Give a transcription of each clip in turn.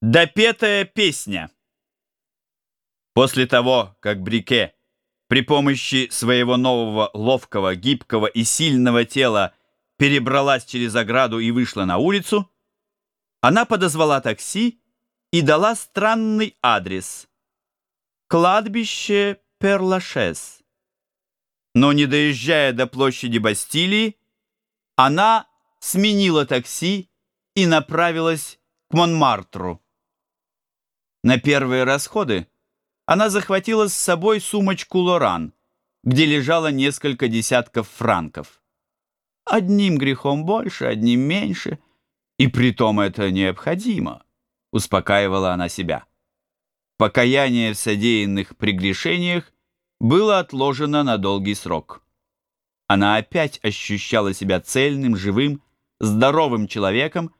Допетая песня. После того, как Брике при помощи своего нового ловкого, гибкого и сильного тела перебралась через ограду и вышла на улицу, она подозвала такси и дала странный адрес — кладбище Перлашес. Но не доезжая до площади Бастилии, она сменила такси и направилась к Монмартру. На первые расходы она захватила с собой сумочку Лоран, где лежало несколько десятков франков. Одним грехом больше, одним меньше, и притом это необходимо, успокаивала она себя. Покаяние в содеянных прегрешениях было отложено на долгий срок. Она опять ощущала себя цельным, живым, здоровым человеком,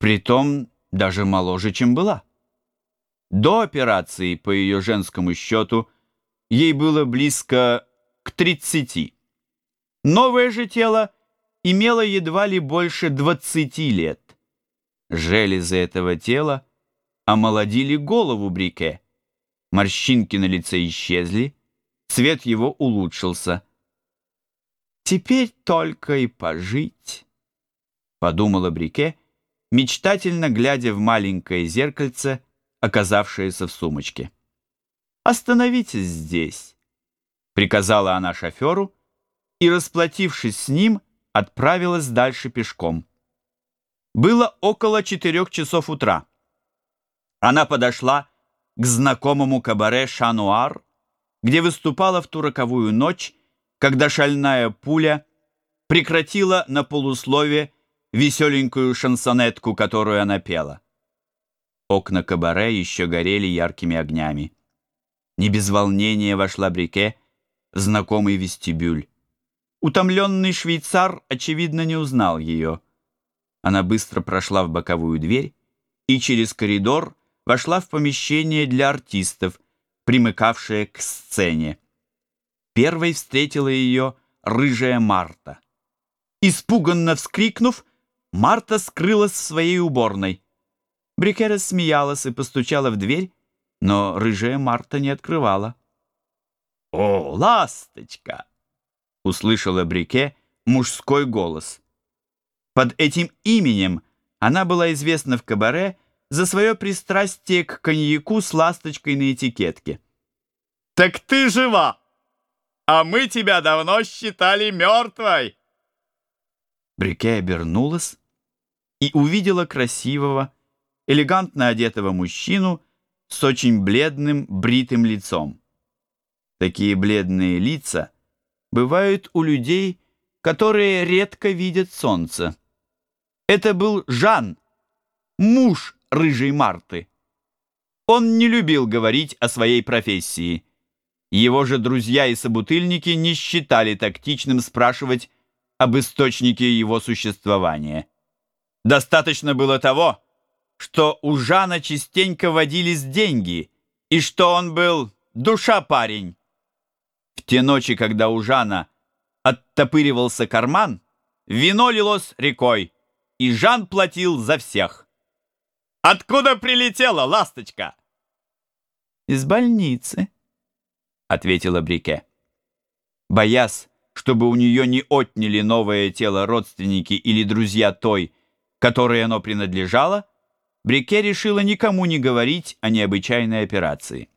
притом даже моложе, чем была. До операции, по ее женскому счету, ей было близко к 30. Новое же тело имело едва ли больше 20 лет. Железы этого тела омолодили голову Брике. Морщинки на лице исчезли, цвет его улучшился. «Теперь только и пожить», — подумала Брике, мечтательно глядя в маленькое зеркальце, оказавшееся в сумочке. «Остановитесь здесь», — приказала она шоферу, и, расплатившись с ним, отправилась дальше пешком. Было около четырех часов утра. Она подошла к знакомому кабаре «Шануар», где выступала в ту роковую ночь, когда шальная пуля прекратила на полуслове веселенькую шансонетку, которую она пела. Окна кабаре еще горели яркими огнями. Не без волнения вошла Брике в знакомый вестибюль. Утомленный швейцар, очевидно, не узнал ее. Она быстро прошла в боковую дверь и через коридор вошла в помещение для артистов, примыкавшее к сцене. Первой встретила ее рыжая Марта. Испуганно вскрикнув, Марта скрылась в своей уборной. Брике рассмеялась и постучала в дверь, но рыжая Марта не открывала. «О, ласточка!» — услышала Брике мужской голос. Под этим именем она была известна в кабаре за свое пристрастие к коньяку с ласточкой на этикетке. «Так ты жива! А мы тебя давно считали мертвой!» Брике обернулась и увидела красивого, элегантно одетого мужчину с очень бледным, бритым лицом. Такие бледные лица бывают у людей, которые редко видят солнце. Это был Жан, муж рыжей Марты. Он не любил говорить о своей профессии. Его же друзья и собутыльники не считали тактичным спрашивать об источнике его существования. Достаточно было того, что у Жана частенько водились деньги, и что он был душа парень. В те ночи, когда у Жана оттопыривался карман, вино лилось рекой, и Жан платил за всех. «Откуда прилетела ласточка?» «Из больницы», — ответила Брике. Боясь, чтобы у нее не отняли новое тело родственники или друзья той, которой оно принадлежало, Брике решила никому не говорить о необычайной операции.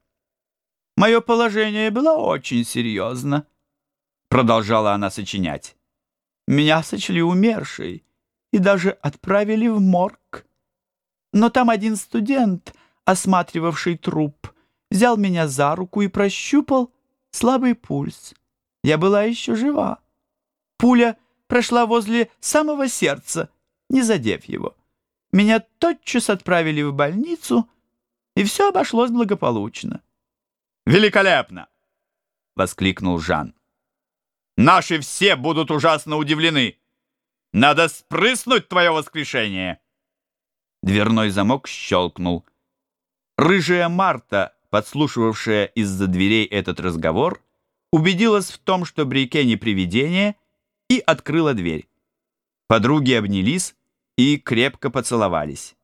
«Мое положение было очень серьезно», — продолжала она сочинять. «Меня сочли умершей и даже отправили в морг. Но там один студент, осматривавший труп, взял меня за руку и прощупал слабый пульс. Я была еще жива. Пуля прошла возле самого сердца, не задев его. Меня тотчас отправили в больницу, и все обошлось благополучно. «Великолепно!» — воскликнул Жан. «Наши все будут ужасно удивлены. Надо спрыснуть твое воскрешение!» Дверной замок щелкнул. Рыжая Марта, подслушивавшая из-за дверей этот разговор, убедилась в том, что Брике не привидение, и открыла дверь. Подруги обнялись и крепко поцеловались.